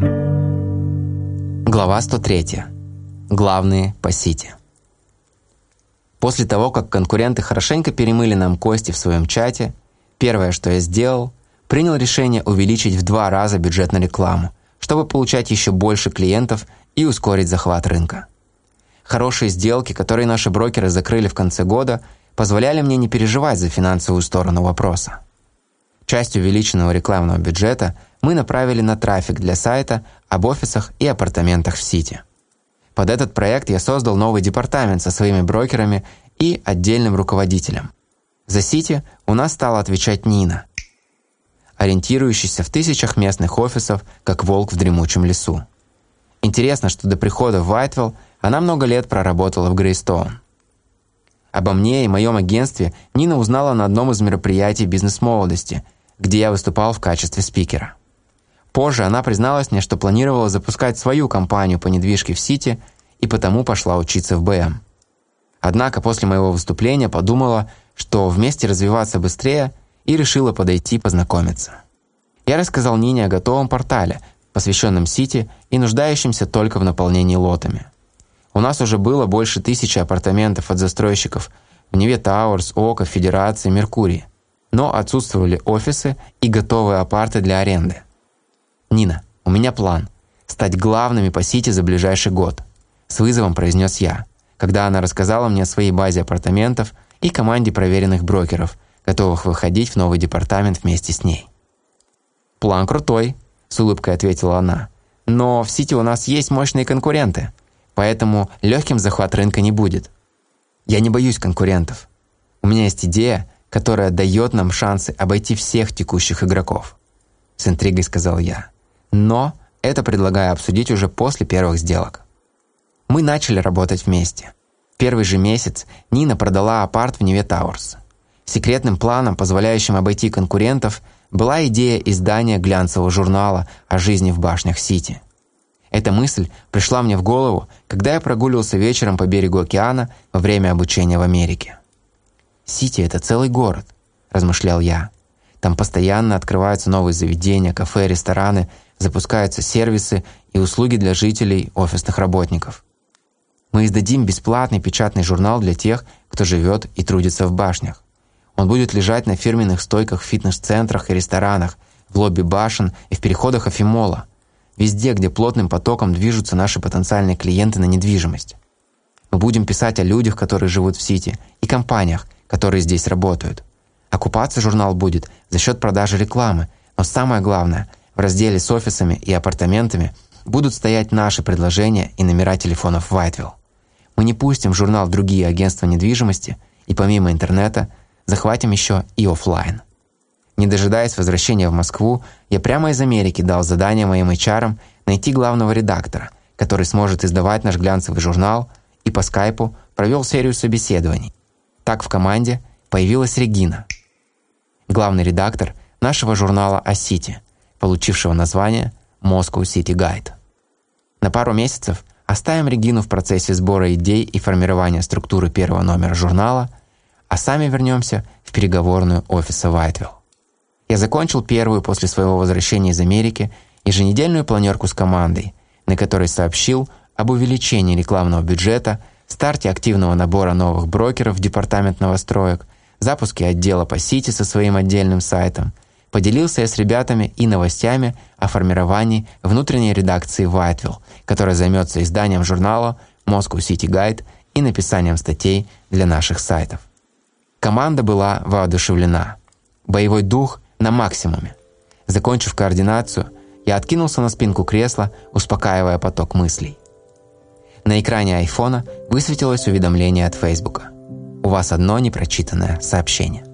Глава 103. Главные по. После того, как конкуренты хорошенько перемыли нам кости в своем чате, первое, что я сделал, принял решение увеличить в два раза бюджет на рекламу, чтобы получать еще больше клиентов и ускорить захват рынка. Хорошие сделки, которые наши брокеры закрыли в конце года, позволяли мне не переживать за финансовую сторону вопроса. Часть увеличенного рекламного бюджета мы направили на трафик для сайта об офисах и апартаментах в Сити. Под этот проект я создал новый департамент со своими брокерами и отдельным руководителем. За Сити у нас стала отвечать Нина, ориентирующийся в тысячах местных офисов, как волк в дремучем лесу. Интересно, что до прихода в Вайтвелл она много лет проработала в Грейстоун. Обо мне и моем агентстве Нина узнала на одном из мероприятий бизнес-молодости, где я выступал в качестве спикера. Позже она призналась мне, что планировала запускать свою компанию по недвижке в Сити и потому пошла учиться в БМ. Однако после моего выступления подумала, что вместе развиваться быстрее и решила подойти познакомиться. Я рассказал Нине о готовом портале, посвященном Сити и нуждающемся только в наполнении лотами. У нас уже было больше тысячи апартаментов от застройщиков в Неве Тауэрс, Ока, Федерации, Меркурий. Но отсутствовали офисы и готовые апарты для аренды. «Нина, у меня план – стать главными по Сити за ближайший год», – с вызовом произнес я, когда она рассказала мне о своей базе апартаментов и команде проверенных брокеров, готовых выходить в новый департамент вместе с ней. «План крутой», – с улыбкой ответила она. «Но в Сити у нас есть мощные конкуренты – Поэтому легким захват рынка не будет. Я не боюсь конкурентов. У меня есть идея, которая дает нам шансы обойти всех текущих игроков. С интригой сказал я. Но это предлагаю обсудить уже после первых сделок. Мы начали работать вместе. Первый же месяц Нина продала апарт в Неве Тауэрс. Секретным планом, позволяющим обойти конкурентов, была идея издания глянцевого журнала о жизни в башнях Сити. Эта мысль пришла мне в голову, когда я прогуливался вечером по берегу океана во время обучения в Америке. «Сити – это целый город», – размышлял я. «Там постоянно открываются новые заведения, кафе, рестораны, запускаются сервисы и услуги для жителей, офисных работников. Мы издадим бесплатный печатный журнал для тех, кто живет и трудится в башнях. Он будет лежать на фирменных стойках в фитнес-центрах и ресторанах, в лобби башен и в переходах Афимола – Везде, где плотным потоком движутся наши потенциальные клиенты на недвижимость. Мы будем писать о людях, которые живут в Сити, и компаниях, которые здесь работают. Окупаться журнал будет за счет продажи рекламы, но самое главное, в разделе с офисами и апартаментами будут стоять наши предложения и номера телефонов Вайтвилл. Мы не пустим в журнал другие агентства недвижимости и помимо интернета захватим еще и офлайн. Не дожидаясь возвращения в Москву, я прямо из Америки дал задание моим HR найти главного редактора, который сможет издавать наш глянцевый журнал, и по скайпу провел серию собеседований. Так в команде появилась Регина, главный редактор нашего журнала о Сити, получившего название Moscow City Guide. На пару месяцев оставим Регину в процессе сбора идей и формирования структуры первого номера журнала, а сами вернемся в переговорную офиса Вайтвилл. Я закончил первую после своего возвращения из Америки еженедельную планерку с командой, на которой сообщил об увеличении рекламного бюджета, старте активного набора новых брокеров в департамент новостроек, запуске отдела по Сити со своим отдельным сайтом, поделился я с ребятами и новостями о формировании внутренней редакции Whiteville, которая займется изданием журнала Moscow City Guide и написанием статей для наших сайтов. Команда была воодушевлена. Боевой дух на максимуме. Закончив координацию, я откинулся на спинку кресла, успокаивая поток мыслей. На экране айфона высветилось уведомление от Фейсбука. У вас одно непрочитанное сообщение.